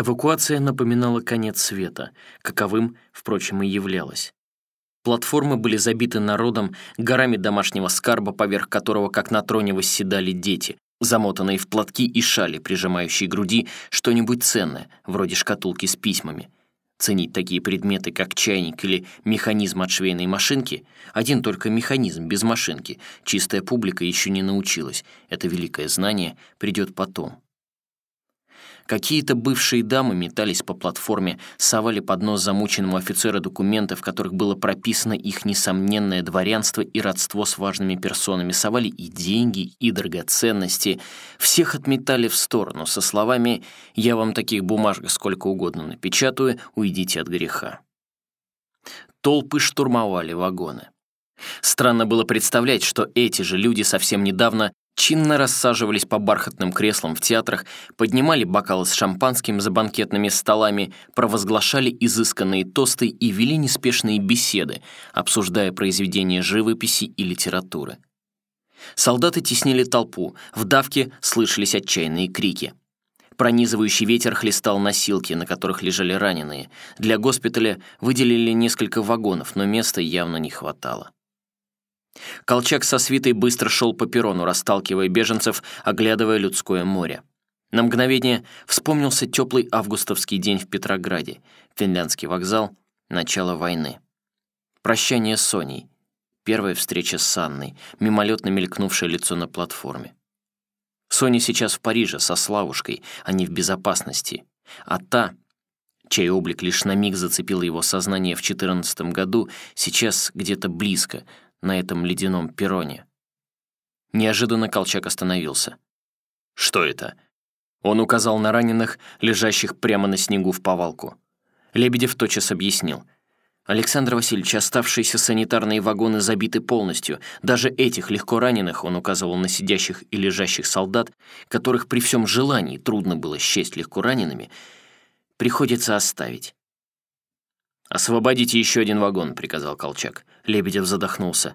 Эвакуация напоминала конец света, каковым, впрочем, и являлась. Платформы были забиты народом, горами домашнего скарба, поверх которого, как на троне, восседали дети, замотанные в платки и шали, прижимающие груди что-нибудь ценное, вроде шкатулки с письмами. Ценить такие предметы, как чайник или механизм от швейной машинки, один только механизм без машинки, чистая публика еще не научилась. Это великое знание придет потом. Какие-то бывшие дамы метались по платформе, совали под нос замученному офицеру документы, в которых было прописано их несомненное дворянство и родство с важными персонами, совали и деньги, и драгоценности. Всех отметали в сторону со словами «Я вам таких бумажек сколько угодно напечатаю, уйдите от греха». Толпы штурмовали вагоны. Странно было представлять, что эти же люди совсем недавно чинно рассаживались по бархатным креслам в театрах, поднимали бокалы с шампанским за банкетными столами, провозглашали изысканные тосты и вели неспешные беседы, обсуждая произведения живописи и литературы. Солдаты теснили толпу, в давке слышались отчаянные крики. Пронизывающий ветер хлестал носилки, на которых лежали раненые. Для госпиталя выделили несколько вагонов, но места явно не хватало. Колчак со свитой быстро шел по перрону, расталкивая беженцев, оглядывая людское море. На мгновение вспомнился теплый августовский день в Петрограде, финляндский вокзал, начало войны. Прощание с Соней, первая встреча с Анной, мимолетно мелькнувшее лицо на платформе. Соня сейчас в Париже со Славушкой, они в безопасности. А та, чей облик лишь на миг зацепил его сознание в 14 году, сейчас где-то близко, на этом ледяном перроне. Неожиданно Колчак остановился. «Что это?» Он указал на раненых, лежащих прямо на снегу в повалку. Лебедев тотчас объяснил. «Александр Васильевич, оставшиеся санитарные вагоны забиты полностью. Даже этих легко раненых, он указывал на сидящих и лежащих солдат, которых при всем желании трудно было счесть легко ранеными, приходится оставить. «Освободите еще один вагон», — приказал Колчак. Лебедев задохнулся.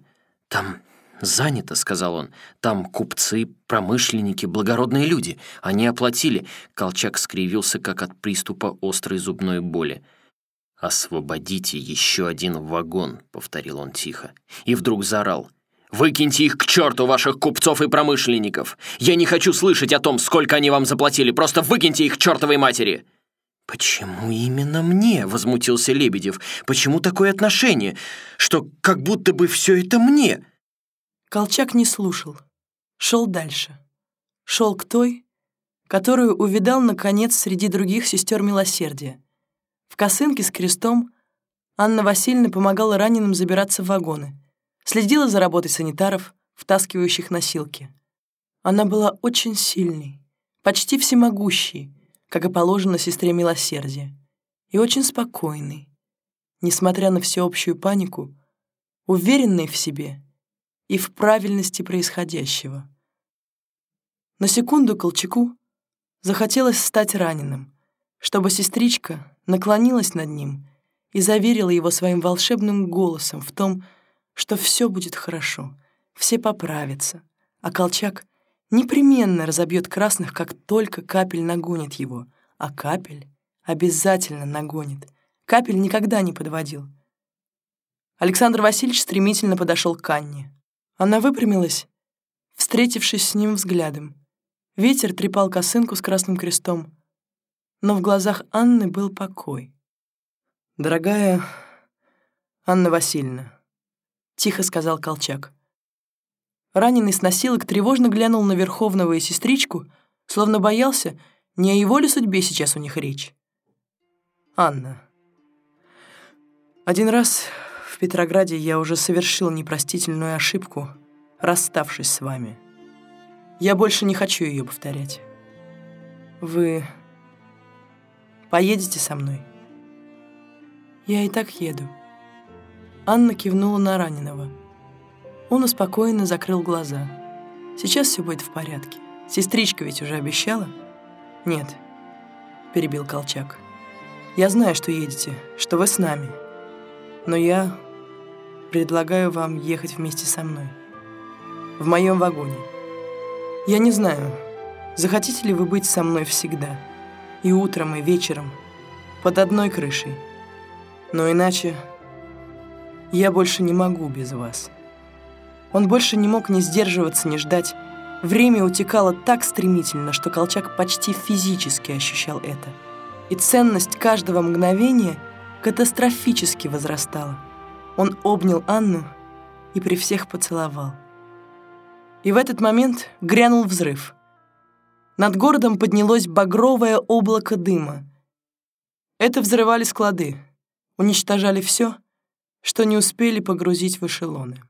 «Там занято», — сказал он. «Там купцы, промышленники, благородные люди. Они оплатили». Колчак скривился, как от приступа острой зубной боли. «Освободите еще один вагон», — повторил он тихо. И вдруг заорал. «Выкиньте их к черту, ваших купцов и промышленников! Я не хочу слышать о том, сколько они вам заплатили! Просто выкиньте их к чертовой матери!» «Почему именно мне?» — возмутился Лебедев. «Почему такое отношение? Что как будто бы все это мне?» Колчак не слушал. Шел дальше. Шел к той, которую увидал, наконец, среди других сестер милосердия. В косынке с крестом Анна Васильевна помогала раненым забираться в вагоны, следила за работой санитаров, втаскивающих носилки. Она была очень сильной, почти всемогущей, как и положено сестре милосердия, и очень спокойный, несмотря на всеобщую панику, уверенный в себе и в правильности происходящего. На секунду Колчаку захотелось стать раненым, чтобы сестричка наклонилась над ним и заверила его своим волшебным голосом в том, что все будет хорошо, все поправятся, а Колчак непременно разобьет красных, как только капель нагонит его, а капель обязательно нагонит. Капель никогда не подводил. Александр Васильевич стремительно подошел к Анне. Она выпрямилась, встретившись с ним взглядом. Ветер трепал косынку с красным крестом, но в глазах Анны был покой. «Дорогая Анна Васильевна», — тихо сказал Колчак, — Раненый с носилок тревожно глянул на Верховного и сестричку, словно боялся, не о его ли судьбе сейчас у них речь. «Анна, один раз в Петрограде я уже совершил непростительную ошибку, расставшись с вами. Я больше не хочу ее повторять. Вы поедете со мной?» «Я и так еду». Анна кивнула на раненого. Он успокоенно закрыл глаза. «Сейчас все будет в порядке. Сестричка ведь уже обещала?» «Нет», — перебил Колчак. «Я знаю, что едете, что вы с нами. Но я предлагаю вам ехать вместе со мной. В моем вагоне. Я не знаю, захотите ли вы быть со мной всегда. И утром, и вечером. Под одной крышей. Но иначе я больше не могу без вас. Он больше не мог ни сдерживаться, ни ждать. Время утекало так стремительно, что Колчак почти физически ощущал это. И ценность каждого мгновения катастрофически возрастала. Он обнял Анну и при всех поцеловал. И в этот момент грянул взрыв. Над городом поднялось багровое облако дыма. Это взрывали склады, уничтожали все, что не успели погрузить в эшелоны.